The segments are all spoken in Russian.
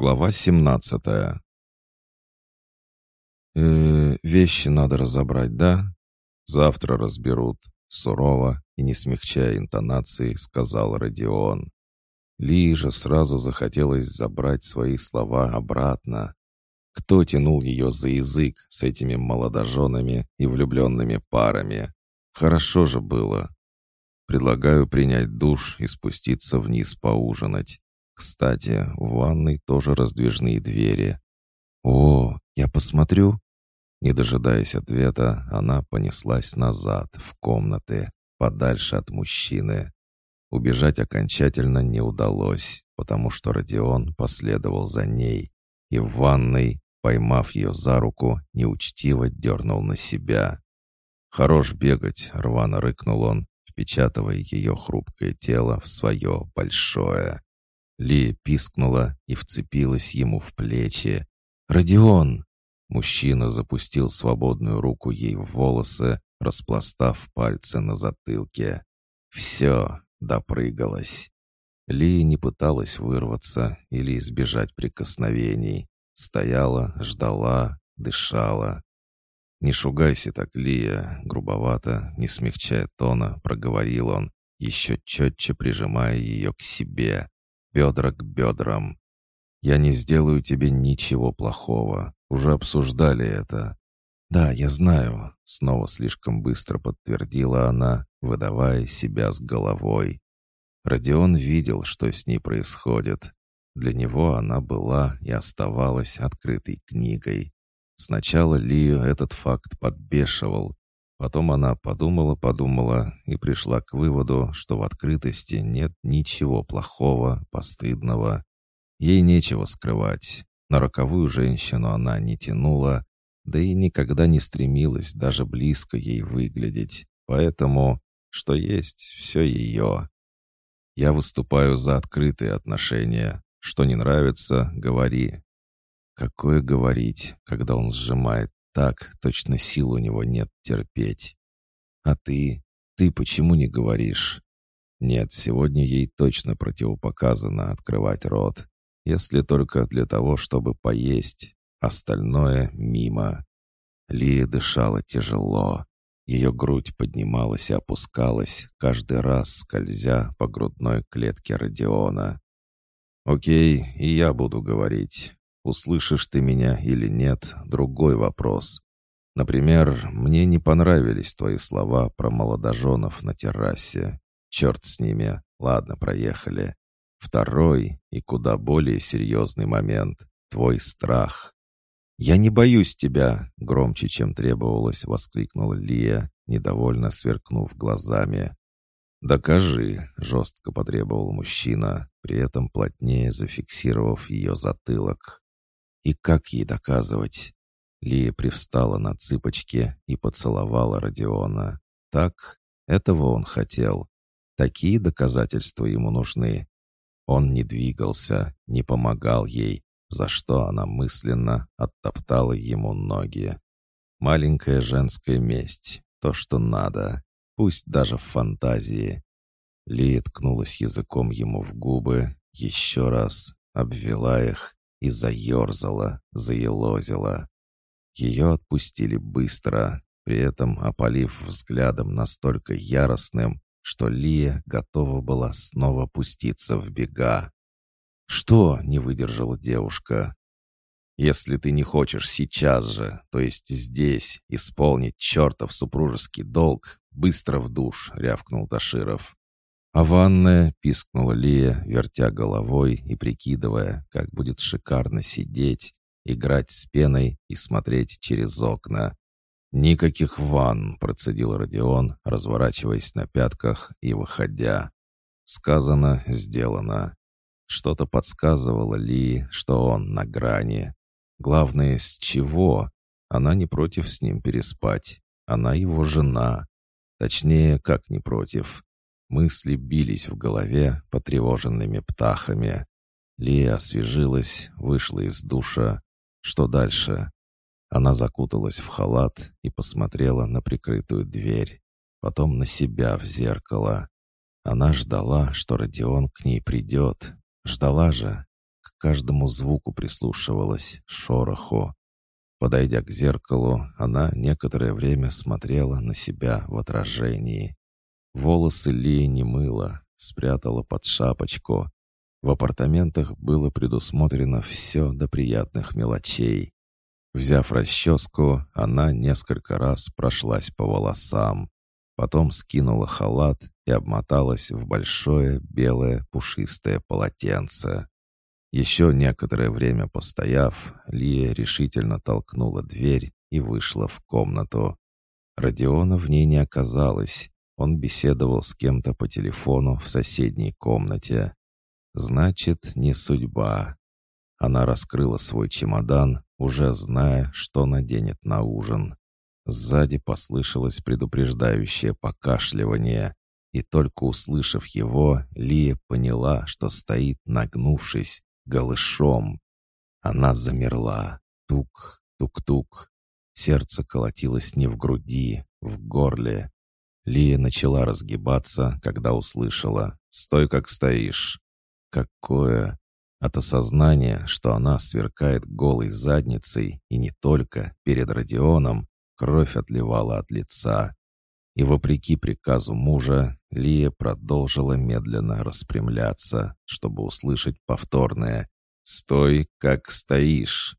Глава 17 э, -э вещи надо разобрать, да? Завтра разберут. Сурово и не смягчая интонации, сказал Родион. Ли же сразу захотелось забрать свои слова обратно. Кто тянул ее за язык с этими молодоженами и влюбленными парами? Хорошо же было. Предлагаю принять душ и спуститься вниз поужинать. Кстати, в ванной тоже раздвижные двери. «О, я посмотрю?» Не дожидаясь ответа, она понеслась назад, в комнаты, подальше от мужчины. Убежать окончательно не удалось, потому что Родион последовал за ней и в ванной, поймав ее за руку, неучтиво дернул на себя. «Хорош бегать», — рвано рыкнул он, впечатывая ее хрупкое тело в свое большое. Лия пискнула и вцепилась ему в плечи. «Родион!» Мужчина запустил свободную руку ей в волосы, распластав пальцы на затылке. «Все!» — допрыгалась. Лия не пыталась вырваться или избежать прикосновений. Стояла, ждала, дышала. «Не шугайся так, Лия!» — грубовато, не смягчая тона, проговорил он, еще четче прижимая ее к себе бедра к бедрам. Я не сделаю тебе ничего плохого. Уже обсуждали это. Да, я знаю, снова слишком быстро подтвердила она, выдавая себя с головой. Родион видел, что с ней происходит. Для него она была и оставалась открытой книгой. Сначала Лию этот факт подбешивал, Потом она подумала-подумала и пришла к выводу, что в открытости нет ничего плохого, постыдного. Ей нечего скрывать. На роковую женщину она не тянула, да и никогда не стремилась даже близко ей выглядеть. Поэтому, что есть, все ее. Я выступаю за открытые отношения. Что не нравится, говори. Какое говорить, когда он сжимает так, точно сил у него нет терпеть. А ты? Ты почему не говоришь? Нет, сегодня ей точно противопоказано открывать рот. Если только для того, чтобы поесть. Остальное мимо. Лия дышала тяжело. Ее грудь поднималась и опускалась, каждый раз скользя по грудной клетке Родиона. «Окей, и я буду говорить. Услышишь ты меня или нет — другой вопрос. Например, мне не понравились твои слова про молодоженов на террасе. Черт с ними. Ладно, проехали. Второй и куда более серьезный момент — твой страх. «Я не боюсь тебя!» — громче, чем требовалось, воскликнула Лия, недовольно сверкнув глазами. «Докажи», — жестко потребовал мужчина, при этом плотнее зафиксировав ее затылок. И как ей доказывать? Лия привстала на цыпочки и поцеловала Родиона. Так, этого он хотел. Такие доказательства ему нужны. Он не двигался, не помогал ей, за что она мысленно оттоптала ему ноги. Маленькая женская месть, то, что надо, пусть даже в фантазии. Лия ткнулась языком ему в губы, еще раз, обвела их и заерзала, заелозила. Ее отпустили быстро, при этом опалив взглядом настолько яростным, что Лия готова была снова пуститься в бега. «Что?» — не выдержала девушка. «Если ты не хочешь сейчас же, то есть здесь, исполнить чертов супружеский долг, быстро в душ!» — рявкнул Таширов. А ванная, пискнула Лия, вертя головой и прикидывая, как будет шикарно сидеть, играть с пеной и смотреть через окна. «Никаких ванн», — процедил Родион, разворачиваясь на пятках и выходя. Сказано, сделано. Что-то подсказывало Ли, что он на грани. Главное, с чего? Она не против с ним переспать. Она его жена. Точнее, как не против. Мысли бились в голове потревоженными птахами. Лия освежилась, вышла из душа. Что дальше? Она закуталась в халат и посмотрела на прикрытую дверь, потом на себя в зеркало. Она ждала, что Родион к ней придет. Ждала же. К каждому звуку прислушивалась, шороху. Подойдя к зеркалу, она некоторое время смотрела на себя в отражении. Волосы Ли не мыла, спрятала под шапочку. В апартаментах было предусмотрено все до приятных мелочей. Взяв расческу, она несколько раз прошлась по волосам. Потом скинула халат и обмоталась в большое белое пушистое полотенце. Еще некоторое время постояв, Лия решительно толкнула дверь и вышла в комнату. Родиона в ней не оказалось. Он беседовал с кем-то по телефону в соседней комнате. Значит, не судьба. Она раскрыла свой чемодан, уже зная, что наденет на ужин. Сзади послышалось предупреждающее покашливание, и только услышав его, Лия поняла, что стоит нагнувшись, голышом. Она замерла. Тук, тук-тук. Сердце колотилось не в груди, в горле. Лия начала разгибаться, когда услышала «Стой, как стоишь». Какое! От осознания, что она сверкает голой задницей, и не только, перед Родионом, кровь отливала от лица. И вопреки приказу мужа, Лия продолжила медленно распрямляться, чтобы услышать повторное «Стой, как стоишь!».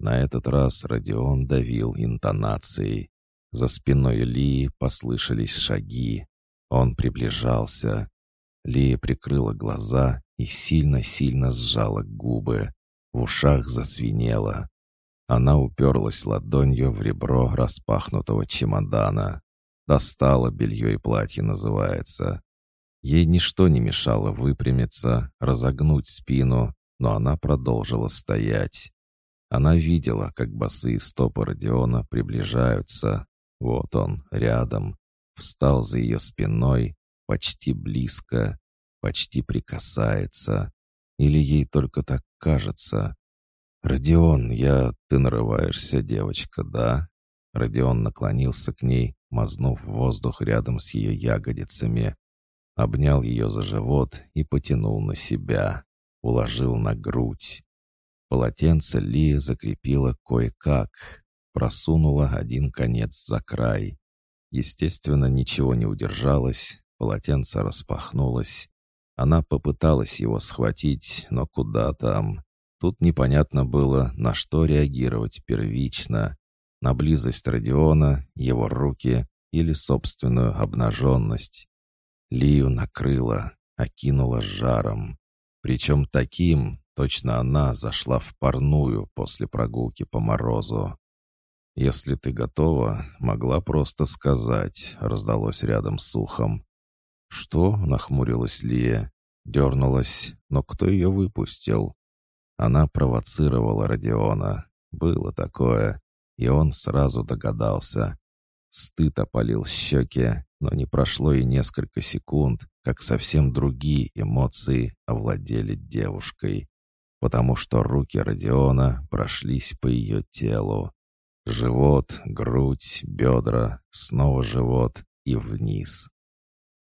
На этот раз Родион давил интонацией. За спиной Лии послышались шаги. Он приближался. Лия прикрыла глаза и сильно-сильно сжала губы. В ушах засвинело. Она уперлась ладонью в ребро распахнутого чемодана. Достала белье и платье, называется. Ей ничто не мешало выпрямиться, разогнуть спину, но она продолжила стоять. Она видела, как босые стопы Родиона приближаются. Вот он, рядом. Встал за ее спиной, почти близко почти прикасается. Или ей только так кажется. «Родион, я... Ты нарываешься, девочка, да?» Родион наклонился к ней, мазнув воздух рядом с ее ягодицами. Обнял ее за живот и потянул на себя. Уложил на грудь. Полотенце Ли закрепила кое-как. Просунула один конец за край. Естественно, ничего не удержалось. Полотенце распахнулось. Она попыталась его схватить, но куда там? Тут непонятно было, на что реагировать первично. На близость Родиона, его руки или собственную обнаженность. Лию накрыла, окинула жаром. Причем таким, точно она зашла в парную после прогулки по морозу. «Если ты готова, могла просто сказать», — раздалось рядом с ухом. «Что?» — нахмурилась Лия. Дернулась, но кто ее выпустил? Она провоцировала Родиона. Было такое. И он сразу догадался. Стыд опалил щеки, но не прошло и несколько секунд, как совсем другие эмоции овладели девушкой. Потому что руки Родиона прошлись по ее телу. Живот, грудь, бедра, снова живот и вниз.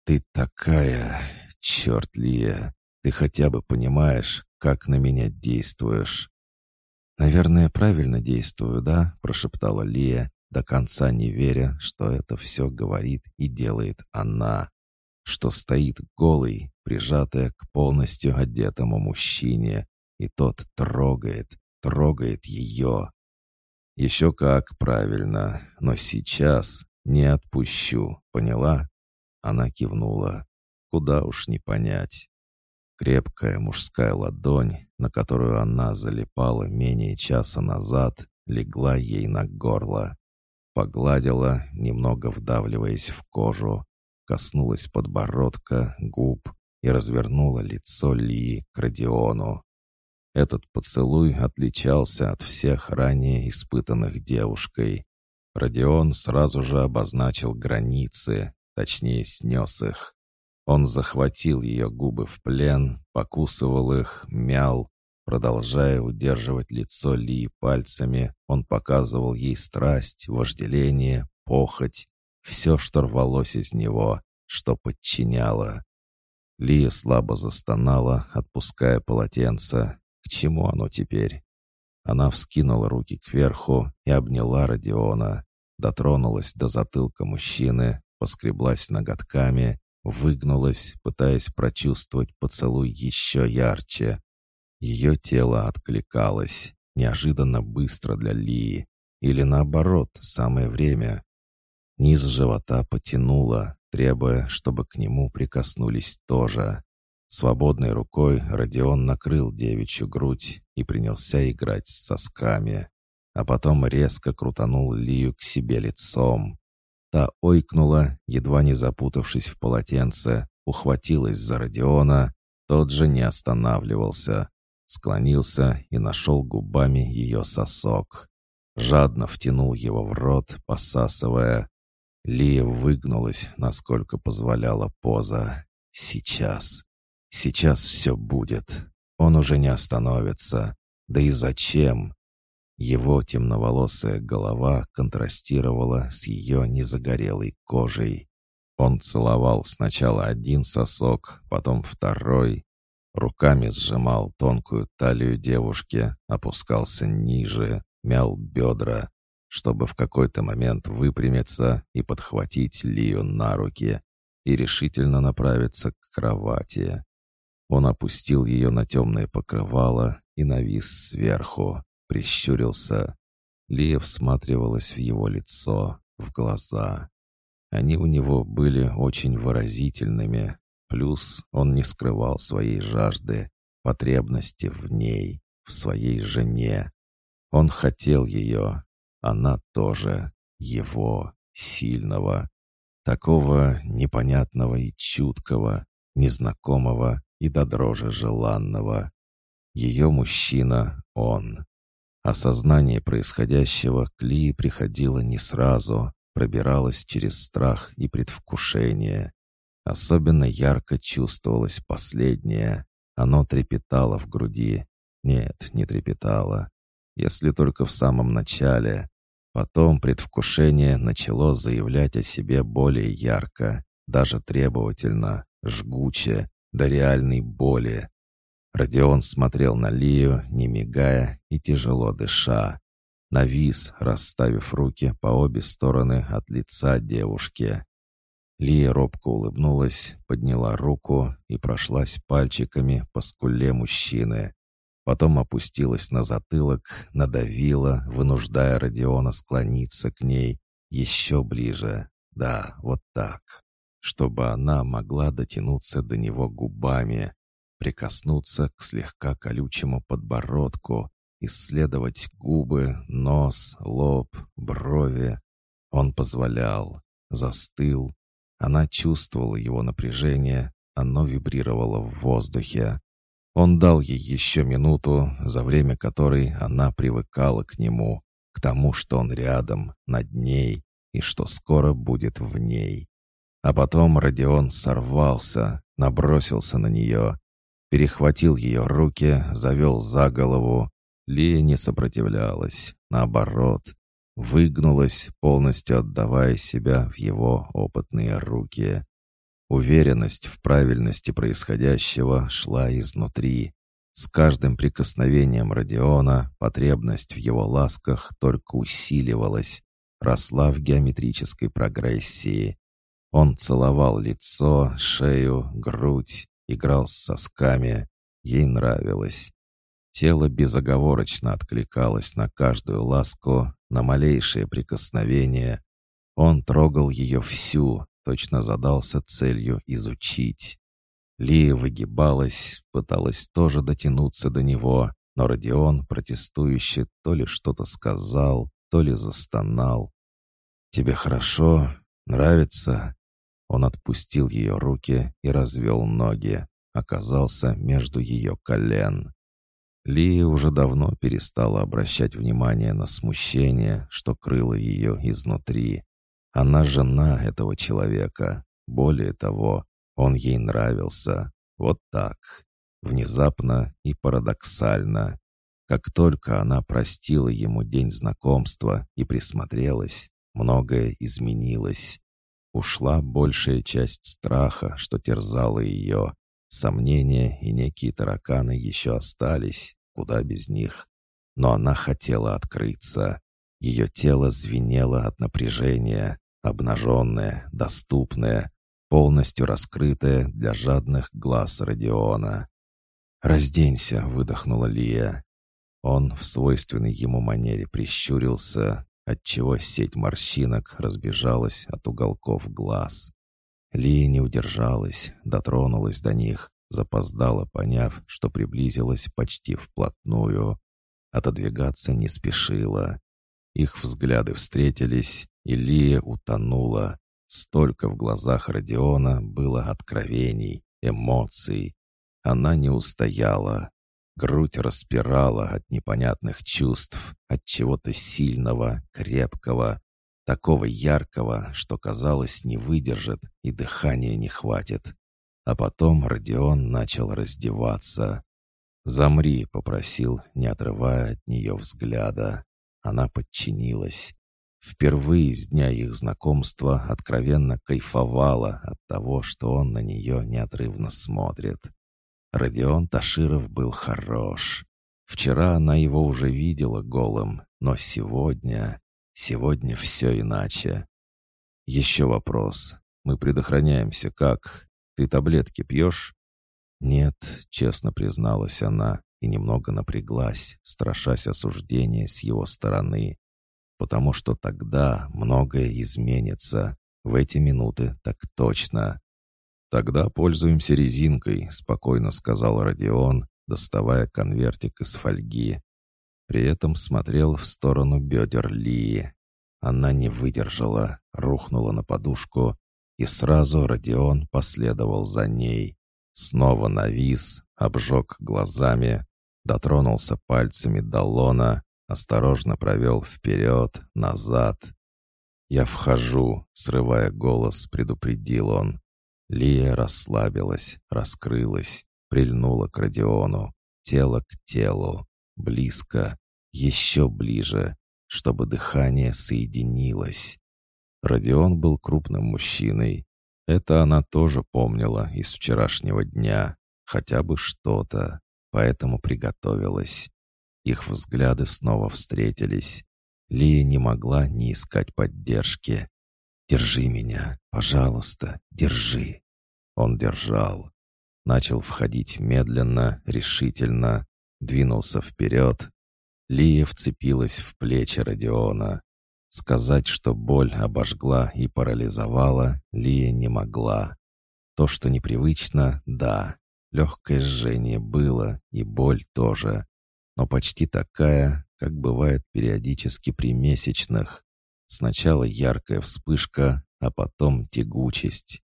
«Ты такая... Черт, Лия, ты хотя бы понимаешь, как на меня действуешь?» «Наверное, правильно действую, да?» — прошептала Лия, до конца не веря, что это все говорит и делает она, что стоит голый, прижатая к полностью одетому мужчине, и тот трогает, трогает ее. Еще как правильно, но сейчас не отпущу, поняла? Она кивнула. Куда уж не понять. Крепкая мужская ладонь, на которую она залипала менее часа назад, легла ей на горло. Погладила, немного вдавливаясь в кожу, коснулась подбородка, губ и развернула лицо Ли к Родиону. Этот поцелуй отличался от всех ранее испытанных девушкой. Родион сразу же обозначил границы, точнее снес их. Он захватил ее губы в плен, покусывал их, мял. Продолжая удерживать лицо Ли пальцами, он показывал ей страсть, вожделение, похоть, все, что рвалось из него, что подчиняло. Лия слабо застонала, отпуская полотенце. К чему оно теперь? Она вскинула руки кверху и обняла Родиона, дотронулась до затылка мужчины, поскреблась ноготками, выгнулась, пытаясь прочувствовать поцелуй еще ярче. Ее тело откликалось, неожиданно быстро для Лии, или наоборот, самое время. Низ живота потянуло, требуя, чтобы к нему прикоснулись тоже. Свободной рукой Родион накрыл девичью грудь и принялся играть с сосками, а потом резко крутанул Лию к себе лицом. Та ойкнула, едва не запутавшись в полотенце, ухватилась за Родиона, тот же не останавливался, склонился и нашел губами ее сосок. Жадно втянул его в рот, посасывая. Лия выгнулась, насколько позволяла поза. «Сейчас». Сейчас все будет. Он уже не остановится. Да и зачем? Его темноволосая голова контрастировала с ее незагорелой кожей. Он целовал сначала один сосок, потом второй. Руками сжимал тонкую талию девушки, опускался ниже, мял бедра, чтобы в какой-то момент выпрямиться и подхватить Лию на руки и решительно направиться к кровати. Он опустил ее на темное покрывало и навис сверху, прищурился. Лия всматривалась в его лицо, в глаза. Они у него были очень выразительными, плюс он не скрывал своей жажды, потребности в ней, в своей жене. Он хотел ее, она тоже, его, сильного, такого непонятного и чуткого, незнакомого и до дрожи желанного. Ее мужчина — он. Осознание происходящего к Ли приходило не сразу, пробиралось через страх и предвкушение. Особенно ярко чувствовалось последнее. Оно трепетало в груди. Нет, не трепетало. Если только в самом начале. Потом предвкушение начало заявлять о себе более ярко, даже требовательно, жгуче, до реальной боли. Родион смотрел на Лию, не мигая и тяжело дыша. Навис, расставив руки по обе стороны от лица девушки. Лия робко улыбнулась, подняла руку и прошлась пальчиками по скуле мужчины. Потом опустилась на затылок, надавила, вынуждая Родиона склониться к ней еще ближе. Да, вот так чтобы она могла дотянуться до него губами, прикоснуться к слегка колючему подбородку, исследовать губы, нос, лоб, брови. Он позволял, застыл. Она чувствовала его напряжение, оно вибрировало в воздухе. Он дал ей еще минуту, за время которой она привыкала к нему, к тому, что он рядом, над ней, и что скоро будет в ней. А потом Родион сорвался, набросился на нее, перехватил ее руки, завел за голову. Лия не сопротивлялась, наоборот, выгнулась, полностью отдавая себя в его опытные руки. Уверенность в правильности происходящего шла изнутри. С каждым прикосновением Родиона потребность в его ласках только усиливалась, росла в геометрической прогрессии. Он целовал лицо, шею, грудь, играл с сосками. Ей нравилось. Тело безоговорочно откликалось на каждую ласку, на малейшее прикосновение. Он трогал ее всю, точно задался целью изучить. Лия выгибалась, пыталась тоже дотянуться до него, но Родион, протестующе, то ли что-то сказал, то ли застонал. «Тебе хорошо? Нравится?» Он отпустил ее руки и развел ноги, оказался между ее колен. Лия уже давно перестала обращать внимание на смущение, что крыло ее изнутри. Она жена этого человека. Более того, он ей нравился. Вот так. Внезапно и парадоксально. Как только она простила ему день знакомства и присмотрелась, многое изменилось. Ушла большая часть страха, что терзала ее. Сомнения и некие тараканы еще остались, куда без них. Но она хотела открыться. Ее тело звенело от напряжения, обнаженное, доступное, полностью раскрытое для жадных глаз Родиона. «Разденься», — выдохнула Лия. Он в свойственной ему манере прищурился, отчего сеть морщинок разбежалась от уголков глаз. Лия не удержалась, дотронулась до них, запоздала, поняв, что приблизилась почти вплотную. Отодвигаться не спешила. Их взгляды встретились, и Лия утонула. Столько в глазах Родиона было откровений, эмоций. Она не устояла. Грудь распирала от непонятных чувств, от чего-то сильного, крепкого, такого яркого, что, казалось, не выдержит и дыхания не хватит. А потом Родион начал раздеваться. «Замри», — попросил, не отрывая от нее взгляда. Она подчинилась. Впервые с дня их знакомства откровенно кайфовала от того, что он на нее неотрывно смотрит. Родион Таширов был хорош. Вчера она его уже видела голым, но сегодня... Сегодня все иначе. Еще вопрос. Мы предохраняемся как? Ты таблетки пьешь? Нет, честно призналась она и немного напряглась, страшась осуждения с его стороны. Потому что тогда многое изменится. В эти минуты так точно. «Тогда пользуемся резинкой», — спокойно сказал Родион, доставая конвертик из фольги. При этом смотрел в сторону бедер Лии. Она не выдержала, рухнула на подушку, и сразу Родион последовал за ней. Снова навис, обжег глазами, дотронулся пальцами до лона, осторожно провел вперед, назад. «Я вхожу», — срывая голос, предупредил он. Лия расслабилась, раскрылась, прильнула к Родиону, тело к телу, близко, еще ближе, чтобы дыхание соединилось. Родион был крупным мужчиной. Это она тоже помнила из вчерашнего дня, хотя бы что-то, поэтому приготовилась. Их взгляды снова встретились. Лия не могла не искать поддержки. «Держи меня, пожалуйста, держи». Он держал. Начал входить медленно, решительно, двинулся вперед. Лия вцепилась в плечи Родиона. Сказать, что боль обожгла и парализовала, Лия не могла. То, что непривычно, да. Легкое жжение было, и боль тоже. Но почти такая, как бывает периодически при месячных. Сначала яркая вспышка, а потом тягучесть.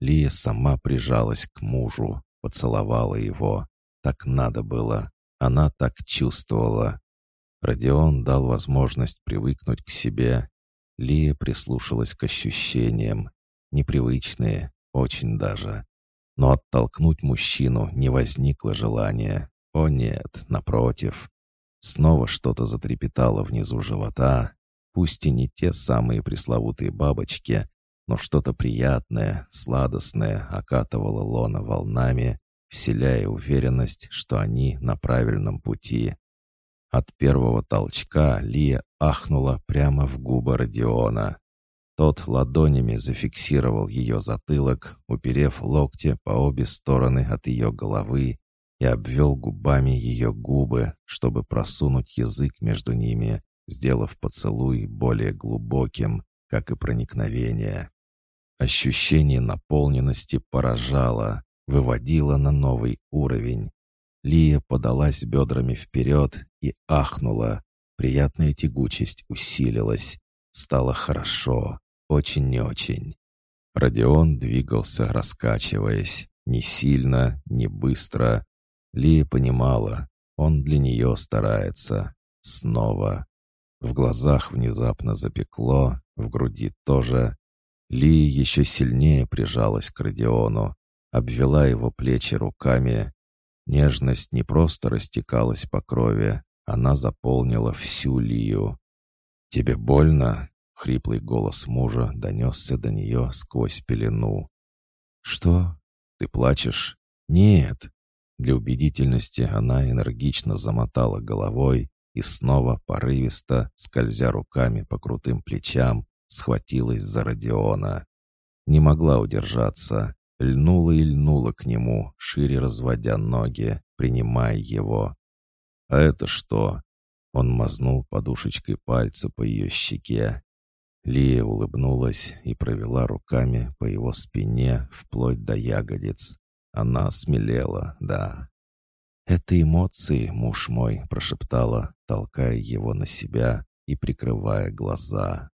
Лия сама прижалась к мужу, поцеловала его. Так надо было. Она так чувствовала. Родион дал возможность привыкнуть к себе. Лия прислушалась к ощущениям. Непривычные, очень даже. Но оттолкнуть мужчину не возникло желания. О нет, напротив. Снова что-то затрепетало внизу живота, Пусть и не те самые пресловутые бабочки, но что-то приятное, сладостное окатывало лона волнами, вселяя уверенность, что они на правильном пути. От первого толчка Лия ахнула прямо в губы Родиона. Тот ладонями зафиксировал ее затылок, уперев локти по обе стороны от ее головы и обвел губами ее губы, чтобы просунуть язык между ними, сделав поцелуй более глубоким, как и проникновение. Ощущение наполненности поражало, выводило на новый уровень. Лия подалась бедрами вперед и ахнула. Приятная тягучесть усилилась. Стало хорошо, очень не очень. Родион двигался, раскачиваясь, не сильно, не быстро. Лия понимала, он для нее старается. Снова. В глазах внезапно запекло, в груди тоже. Ли еще сильнее прижалась к Родиону, обвела его плечи руками. Нежность не просто растекалась по крови, она заполнила всю Лию. «Тебе больно?» — хриплый голос мужа донесся до нее сквозь пелену. «Что? Ты плачешь?» «Нет». Для убедительности она энергично замотала головой и снова порывисто, скользя руками по крутым плечам, схватилась за Родиона. Не могла удержаться, льнула и льнула к нему, шире разводя ноги, принимая его. «А это что?» Он мазнул подушечкой пальца по ее щеке. Лия улыбнулась и провела руками по его спине вплоть до ягодиц. Она смелела, да. «Это эмоции, муж мой», — прошептала, толкая его на себя и прикрывая глаза.